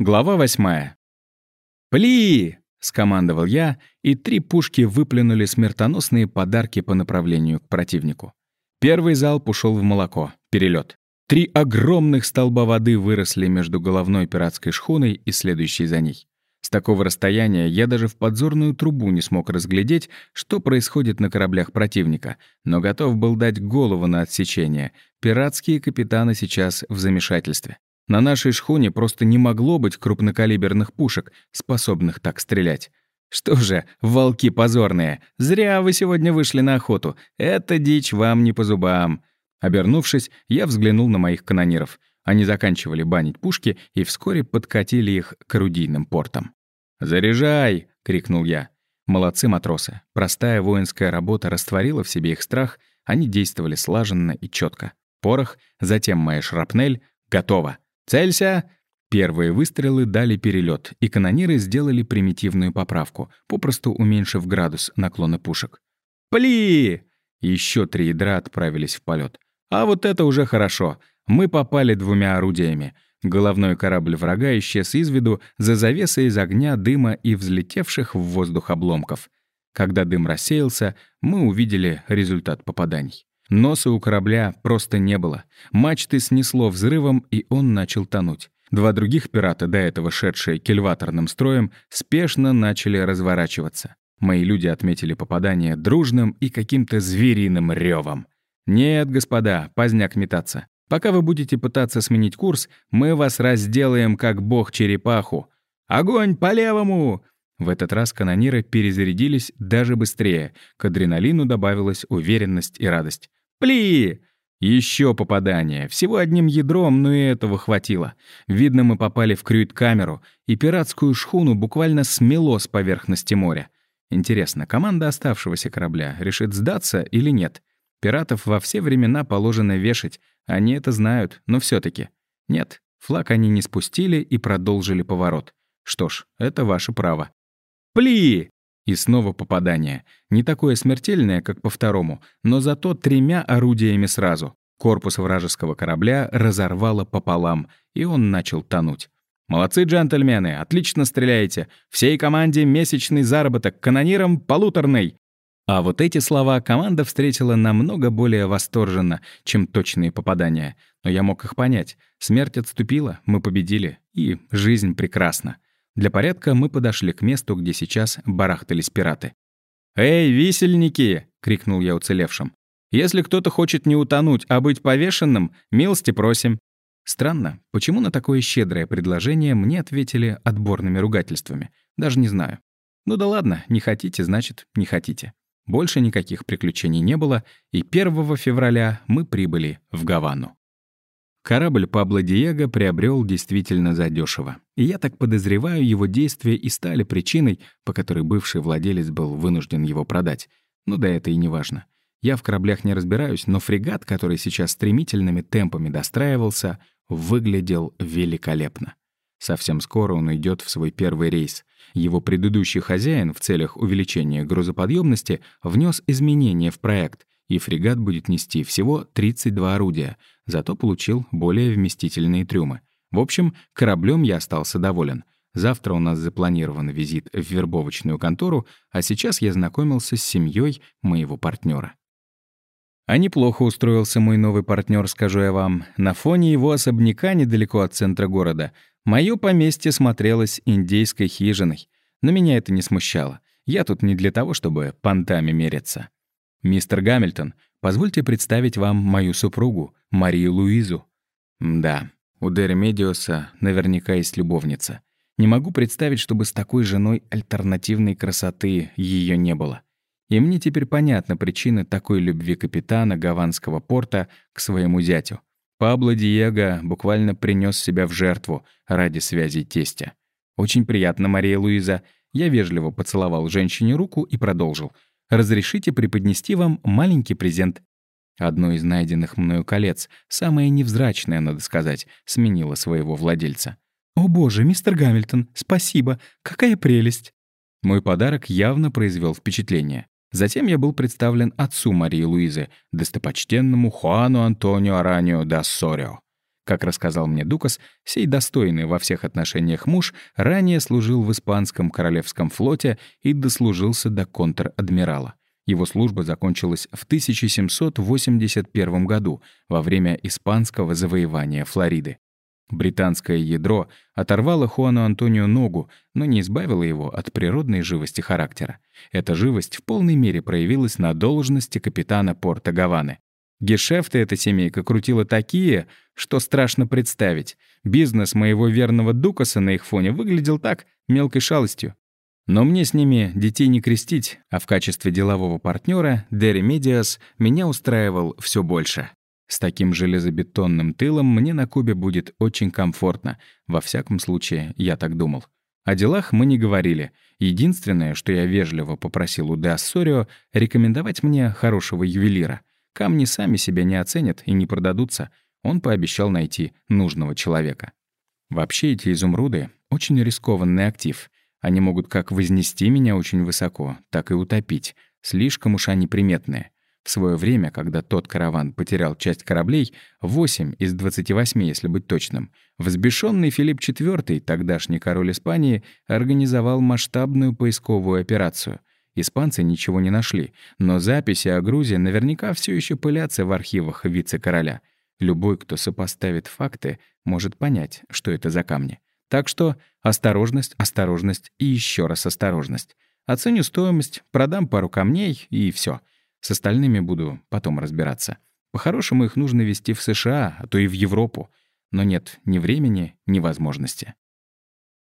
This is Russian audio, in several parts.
Глава восьмая. «Пли!» — скомандовал я, и три пушки выплюнули смертоносные подарки по направлению к противнику. Первый залп ушел в молоко. Перелет. Три огромных столба воды выросли между головной пиратской шхуной и следующей за ней. С такого расстояния я даже в подзорную трубу не смог разглядеть, что происходит на кораблях противника, но готов был дать голову на отсечение. Пиратские капитаны сейчас в замешательстве. На нашей шхуне просто не могло быть крупнокалиберных пушек, способных так стрелять. Что же, волки позорные, зря вы сегодня вышли на охоту. Эта дичь вам не по зубам. Обернувшись, я взглянул на моих канониров. Они заканчивали банить пушки и вскоре подкатили их к орудийным портам. «Заряжай!» — крикнул я. Молодцы матросы. Простая воинская работа растворила в себе их страх, они действовали слаженно и четко. Порох, затем моя шрапнель. Готово. «Целься!» Первые выстрелы дали перелет, и канониры сделали примитивную поправку, попросту уменьшив градус наклона пушек. «Пли!» Еще три ядра отправились в полет. А вот это уже хорошо. Мы попали двумя орудиями. Головной корабль врага исчез из виду за завесой из огня, дыма и взлетевших в воздух обломков. Когда дым рассеялся, мы увидели результат попаданий. Носа у корабля просто не было. Мачты снесло взрывом, и он начал тонуть. Два других пирата, до этого шедшие кильваторным строем, спешно начали разворачиваться. Мои люди отметили попадание дружным и каким-то звериным ревом. «Нет, господа, поздняк метаться. Пока вы будете пытаться сменить курс, мы вас разделаем, как бог черепаху. Огонь по левому!» В этот раз канониры перезарядились даже быстрее. К адреналину добавилась уверенность и радость. «Пли!» Еще попадание. Всего одним ядром, но и этого хватило. Видно, мы попали в крюит-камеру, и пиратскую шхуну буквально смело с поверхности моря. Интересно, команда оставшегося корабля решит сдаться или нет? Пиратов во все времена положено вешать, они это знают, но все таки Нет, флаг они не спустили и продолжили поворот. Что ж, это ваше право. «Пли!» И снова попадание. Не такое смертельное, как по второму, но зато тремя орудиями сразу. Корпус вражеского корабля разорвало пополам, и он начал тонуть. «Молодцы, джентльмены, отлично стреляете. Всей команде месячный заработок, канонирам — полуторный». А вот эти слова команда встретила намного более восторженно, чем точные попадания. Но я мог их понять. Смерть отступила, мы победили, и жизнь прекрасна. Для порядка мы подошли к месту, где сейчас барахтались пираты. «Эй, висельники!» — крикнул я уцелевшим. «Если кто-то хочет не утонуть, а быть повешенным, милости просим». Странно, почему на такое щедрое предложение мне ответили отборными ругательствами? Даже не знаю. Ну да ладно, не хотите, значит, не хотите. Больше никаких приключений не было, и 1 февраля мы прибыли в Гавану. Корабль Пабло Диего приобрел действительно задешево. И я так подозреваю, его действия и стали причиной, по которой бывший владелец был вынужден его продать. Ну да это и не важно. Я в кораблях не разбираюсь, но фрегат, который сейчас стремительными темпами достраивался, выглядел великолепно. Совсем скоро он идет в свой первый рейс. Его предыдущий хозяин в целях увеличения грузоподъемности внес изменения в проект — и фрегат будет нести всего 32 орудия, зато получил более вместительные трюмы. В общем, кораблем я остался доволен. Завтра у нас запланирован визит в вербовочную контору, а сейчас я знакомился с семьей моего партнера. А неплохо устроился мой новый партнер, скажу я вам. На фоне его особняка недалеко от центра города мое поместье смотрелось индейской хижиной. Но меня это не смущало. Я тут не для того, чтобы понтами мериться. «Мистер Гамильтон, позвольте представить вам мою супругу, Марию Луизу». Да, у Дерри Медиоса наверняка есть любовница. Не могу представить, чтобы с такой женой альтернативной красоты ее не было. И мне теперь понятна причина такой любви капитана гаванского порта к своему зятю. Пабло Диего буквально принес себя в жертву ради связи тестя. «Очень приятно, Мария Луиза». Я вежливо поцеловал женщине руку и продолжил — Разрешите преподнести вам маленький презент. Одно из найденных мною колец, самое невзрачное, надо сказать, сменило своего владельца. «О боже, мистер Гамильтон, спасибо! Какая прелесть!» Мой подарок явно произвел впечатление. Затем я был представлен отцу Марии Луизы, достопочтенному Хуану Антонио Аранио да Сорио. Как рассказал мне Дукас, сей достойный во всех отношениях муж ранее служил в испанском королевском флоте и дослужился до контр-адмирала. Его служба закончилась в 1781 году во время испанского завоевания Флориды. Британское ядро оторвало Хуану Антонио ногу, но не избавило его от природной живости характера. Эта живость в полной мере проявилась на должности капитана порта Гаваны. Гешефты эта семейка крутила такие, что страшно представить. Бизнес моего верного Дукаса на их фоне выглядел так, мелкой шалостью. Но мне с ними детей не крестить, а в качестве делового партнера Дерри Медиас меня устраивал все больше. С таким железобетонным тылом мне на Кубе будет очень комфортно. Во всяком случае, я так думал. О делах мы не говорили. Единственное, что я вежливо попросил у Де Ассорио, рекомендовать мне хорошего ювелира. Камни сами себя не оценят и не продадутся. Он пообещал найти нужного человека. Вообще эти изумруды — очень рискованный актив. Они могут как вознести меня очень высоко, так и утопить. Слишком уж они приметные. В свое время, когда тот караван потерял часть кораблей, 8 из 28, если быть точным, взбешенный Филипп IV, тогдашний король Испании, организовал масштабную поисковую операцию. Испанцы ничего не нашли, но записи о Грузии наверняка все еще пылятся в архивах вице-короля. Любой, кто сопоставит факты, может понять, что это за камни. Так что осторожность, осторожность и еще раз осторожность. Оценю стоимость, продам пару камней и все. С остальными буду потом разбираться. По-хорошему их нужно везти в США, а то и в Европу. Но нет ни времени, ни возможности.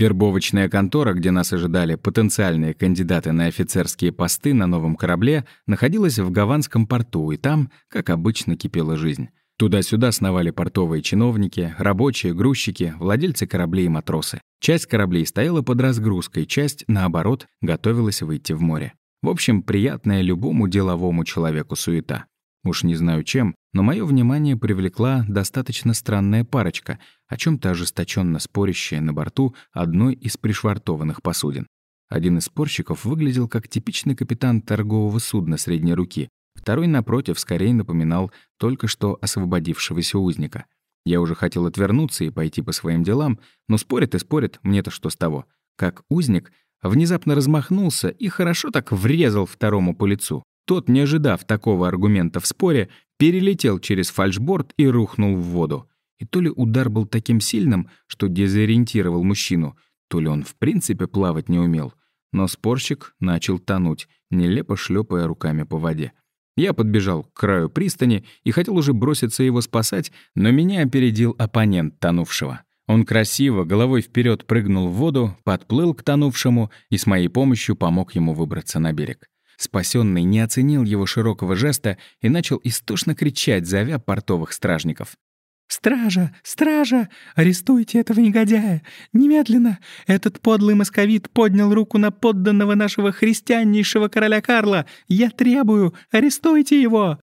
Вербовочная контора, где нас ожидали потенциальные кандидаты на офицерские посты на новом корабле, находилась в Гаванском порту, и там, как обычно, кипела жизнь. Туда-сюда сновали портовые чиновники, рабочие, грузчики, владельцы кораблей и матросы. Часть кораблей стояла под разгрузкой, часть, наоборот, готовилась выйти в море. В общем, приятная любому деловому человеку суета. Уж не знаю чем, но мое внимание привлекла достаточно странная парочка, о чем то ожесточенно спорящая на борту одной из пришвартованных посудин. Один из спорщиков выглядел как типичный капитан торгового судна средней руки, Второй, напротив, скорее напоминал только что освободившегося узника. Я уже хотел отвернуться и пойти по своим делам, но спорит и спорит, мне-то что с того. Как узник внезапно размахнулся и хорошо так врезал второму по лицу. Тот, не ожидав такого аргумента в споре, перелетел через фальшборд и рухнул в воду. И то ли удар был таким сильным, что дезориентировал мужчину, то ли он в принципе плавать не умел. Но спорщик начал тонуть, нелепо шлепая руками по воде. Я подбежал к краю пристани и хотел уже броситься его спасать, но меня опередил оппонент тонувшего. Он красиво, головой вперед прыгнул в воду, подплыл к тонувшему и с моей помощью помог ему выбраться на берег. Спасенный не оценил его широкого жеста и начал истошно кричать, зовя портовых стражников. «Стража! Стража! Арестуйте этого негодяя! Немедленно! Этот подлый московит поднял руку на подданного нашего христианнейшего короля Карла! Я требую! Арестуйте его!»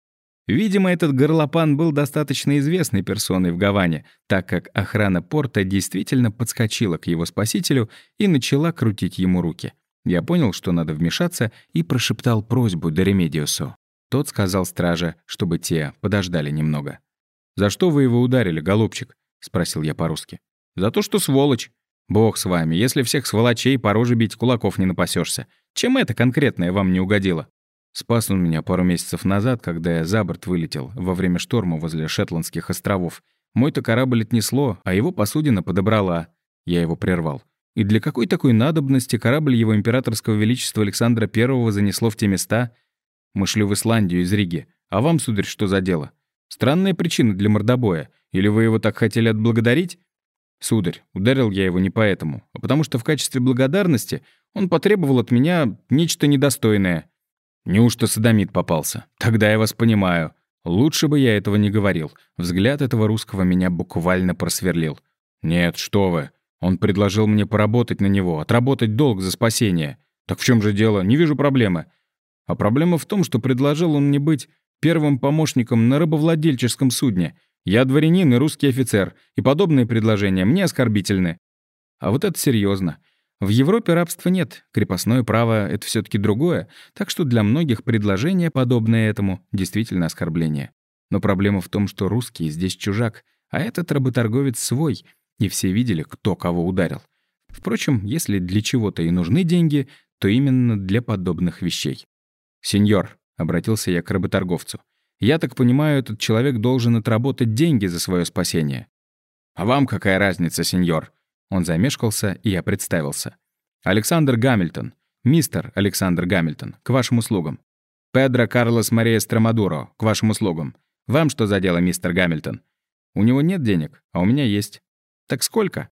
Видимо, этот горлопан был достаточно известной персоной в Гаване, так как охрана порта действительно подскочила к его спасителю и начала крутить ему руки. Я понял, что надо вмешаться, и прошептал просьбу Доремедиусу. Тот сказал страже, чтобы те подождали немного. «За что вы его ударили, голубчик?» — спросил я по-русски. «За то, что сволочь. Бог с вами, если всех сволочей по роже бить кулаков не напасешься. Чем это конкретное вам не угодило?» Спас он меня пару месяцев назад, когда я за борт вылетел во время шторма возле Шетландских островов. Мой-то корабль отнесло, а его посудина подобрала. Я его прервал. И для какой такой надобности корабль его императорского величества Александра I занесло в те места? Мы шли в Исландию из Риги. А вам, сударь, что за дело? Странная причина для мордобоя. Или вы его так хотели отблагодарить? Сударь, ударил я его не поэтому, а потому что в качестве благодарности он потребовал от меня нечто недостойное. Неужто садомит попался? Тогда я вас понимаю. Лучше бы я этого не говорил. Взгляд этого русского меня буквально просверлил. Нет, что вы. Он предложил мне поработать на него, отработать долг за спасение. Так в чем же дело? Не вижу проблемы. А проблема в том, что предложил он мне быть первым помощником на рыбовладельческом судне. Я дворянин и русский офицер, и подобные предложения мне оскорбительны. А вот это серьезно. В Европе рабства нет, крепостное право — это все таки другое, так что для многих предложение, подобное этому, действительно оскорбление. Но проблема в том, что русский здесь чужак, а этот работорговец свой, и все видели, кто кого ударил. Впрочем, если для чего-то и нужны деньги, то именно для подобных вещей. «Сеньор», — обратился я к работорговцу, «я так понимаю, этот человек должен отработать деньги за свое спасение». «А вам какая разница, сеньор?» Он замешкался, и я представился. «Александр Гамильтон. Мистер Александр Гамильтон. К вашим услугам. Педро Карлос Мария Стромадуро. К вашим услугам. Вам что за дело, мистер Гамильтон? У него нет денег, а у меня есть. Так сколько?»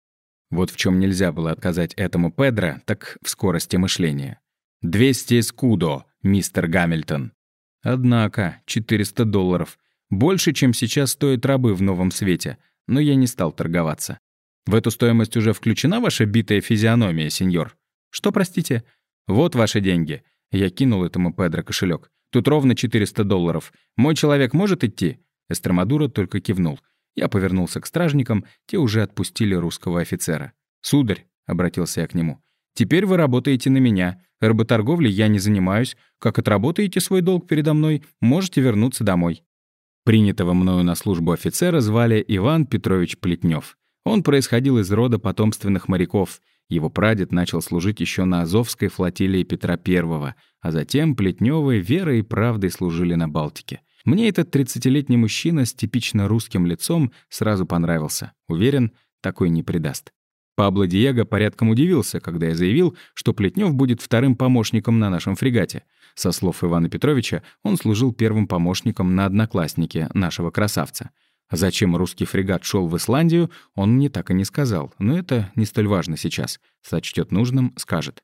Вот в чем нельзя было отказать этому Педро, так в скорости мышления. «200 эскудо, мистер Гамильтон». Однако, 400 долларов. Больше, чем сейчас стоят рабы в новом свете. Но я не стал торговаться. В эту стоимость уже включена ваша битая физиономия, сеньор? Что, простите? Вот ваши деньги. Я кинул этому Педро кошелек. Тут ровно 400 долларов. Мой человек может идти? Эстромадура только кивнул. Я повернулся к стражникам, те уже отпустили русского офицера. «Сударь», — обратился я к нему, — «теперь вы работаете на меня. Работорговлей я не занимаюсь. Как отработаете свой долг передо мной, можете вернуться домой». Принятого мною на службу офицера звали Иван Петрович Плетнев. Он происходил из рода потомственных моряков. Его прадед начал служить еще на Азовской флотилии Петра I, а затем Плетнёвы верой и правдой служили на Балтике. Мне этот 30-летний мужчина с типично русским лицом сразу понравился. Уверен, такой не предаст. Пабло Диего порядком удивился, когда я заявил, что Плетнев будет вторым помощником на нашем фрегате. Со слов Ивана Петровича, он служил первым помощником на однокласснике нашего красавца. Зачем русский фрегат шел в Исландию, он мне так и не сказал, но это не столь важно сейчас. Сочтет нужным, скажет.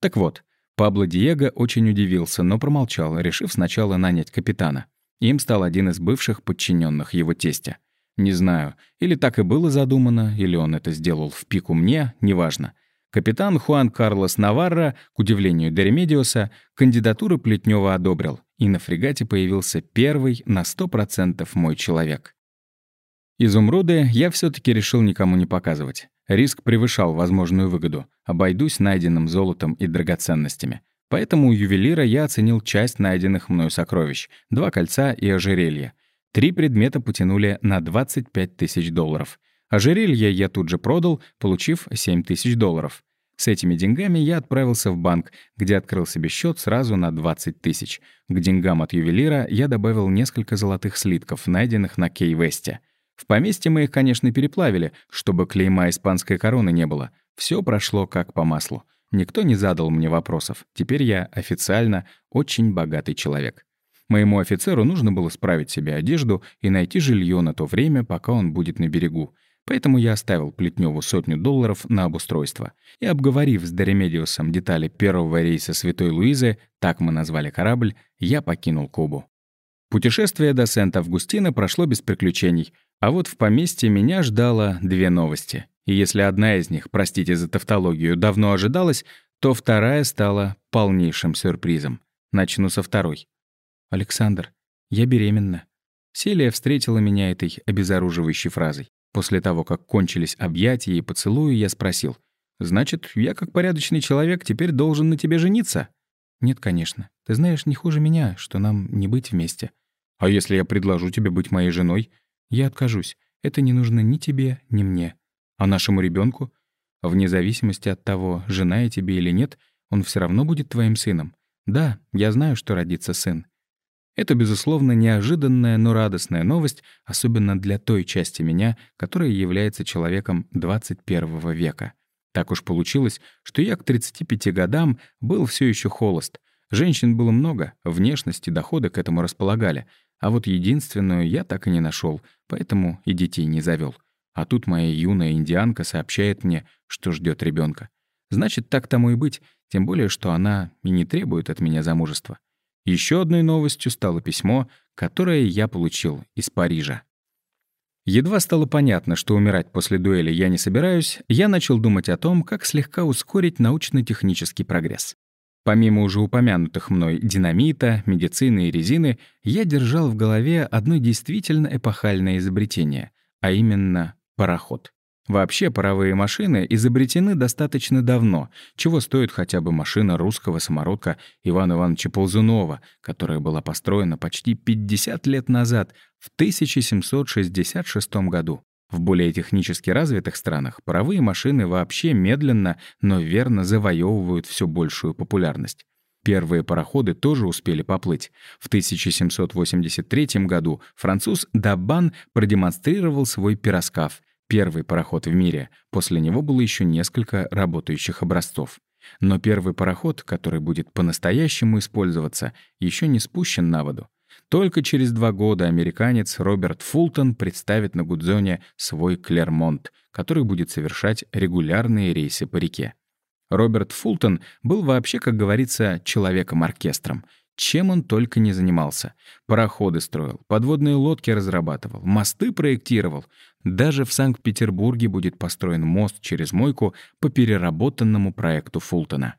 Так вот, Пабло Диего очень удивился, но промолчал, решив сначала нанять капитана. Им стал один из бывших подчиненных его тестя. Не знаю, или так и было задумано, или он это сделал в пику мне, неважно. Капитан Хуан Карлос Наварра, к удивлению Деремедиуса, кандидатуру Плетнева одобрил, и на фрегате появился первый на 100% мой человек. Изумруды я все таки решил никому не показывать. Риск превышал возможную выгоду. Обойдусь найденным золотом и драгоценностями. Поэтому у ювелира я оценил часть найденных мною сокровищ — два кольца и ожерелье. Три предмета потянули на 25 тысяч долларов. Ожерелье я тут же продал, получив 7 тысяч долларов. С этими деньгами я отправился в банк, где открыл себе счет сразу на 20 тысяч. К деньгам от ювелира я добавил несколько золотых слитков, найденных на Кей-Весте. В поместье мы их, конечно, переплавили, чтобы клейма испанской короны не было. Все прошло как по маслу. Никто не задал мне вопросов. Теперь я официально очень богатый человек. Моему офицеру нужно было справить себе одежду и найти жилье на то время, пока он будет на берегу. Поэтому я оставил Плетневу сотню долларов на обустройство. И, обговорив с Доремедиусом детали первого рейса Святой Луизы, так мы назвали корабль, я покинул Кубу. Путешествие до Сент-Августина прошло без приключений, а вот в поместье меня ждало две новости. И если одна из них, простите за тавтологию, давно ожидалась, то вторая стала полнейшим сюрпризом. Начну со второй. «Александр, я беременна». Селия встретила меня этой обезоруживающей фразой. После того, как кончились объятия и поцелуи, я спросил, «Значит, я как порядочный человек теперь должен на тебе жениться?» «Нет, конечно. Ты знаешь, не хуже меня, что нам не быть вместе». «А если я предложу тебе быть моей женой?» «Я откажусь. Это не нужно ни тебе, ни мне. А нашему ребенку, Вне зависимости от того, жена я тебе или нет, он все равно будет твоим сыном. Да, я знаю, что родится сын. Это, безусловно, неожиданная, но радостная новость, особенно для той части меня, которая является человеком 21 века. Так уж получилось, что я к 35 годам был все еще холост. Женщин было много, внешность и доходы к этому располагали, а вот единственную я так и не нашел, поэтому и детей не завел. А тут моя юная индианка сообщает мне, что ждет ребенка. Значит, так тому и быть, тем более, что она и не требует от меня замужества. Еще одной новостью стало письмо, которое я получил из Парижа. Едва стало понятно, что умирать после дуэли я не собираюсь, я начал думать о том, как слегка ускорить научно-технический прогресс. Помимо уже упомянутых мной динамита, медицины и резины, я держал в голове одно действительно эпохальное изобретение, а именно пароход. Вообще паровые машины изобретены достаточно давно, чего стоит хотя бы машина русского самородка Ивана Ивановича Ползунова, которая была построена почти 50 лет назад, в 1766 году. В более технически развитых странах паровые машины вообще медленно, но верно завоевывают все большую популярность. Первые пароходы тоже успели поплыть. В 1783 году француз Дабан продемонстрировал свой пироскаф, первый пароход в мире. После него было еще несколько работающих образцов. Но первый пароход, который будет по-настоящему использоваться, еще не спущен на воду. Только через два года американец Роберт Фултон представит на Гудзоне свой Клермонт, который будет совершать регулярные рейсы по реке. Роберт Фултон был вообще, как говорится, человеком-оркестром. Чем он только не занимался. Пароходы строил, подводные лодки разрабатывал, мосты проектировал. Даже в Санкт-Петербурге будет построен мост через мойку по переработанному проекту Фултона.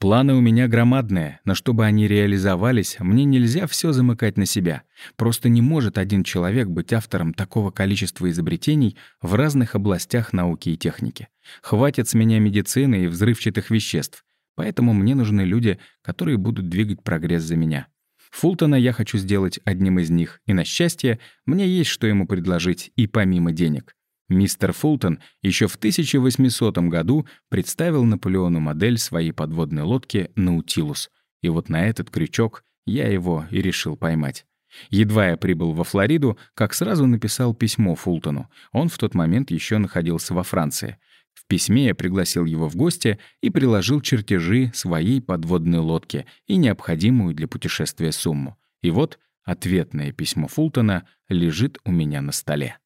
Планы у меня громадные, но чтобы они реализовались, мне нельзя все замыкать на себя. Просто не может один человек быть автором такого количества изобретений в разных областях науки и техники. Хватит с меня медицины и взрывчатых веществ. Поэтому мне нужны люди, которые будут двигать прогресс за меня. Фултона я хочу сделать одним из них, и на счастье, мне есть что ему предложить и помимо денег. Мистер Фултон еще в 1800 году представил Наполеону модель своей подводной лодки «Наутилус». И вот на этот крючок я его и решил поймать. Едва я прибыл во Флориду, как сразу написал письмо Фултону. Он в тот момент еще находился во Франции. В письме я пригласил его в гости и приложил чертежи своей подводной лодки и необходимую для путешествия сумму. И вот ответное письмо Фултона лежит у меня на столе.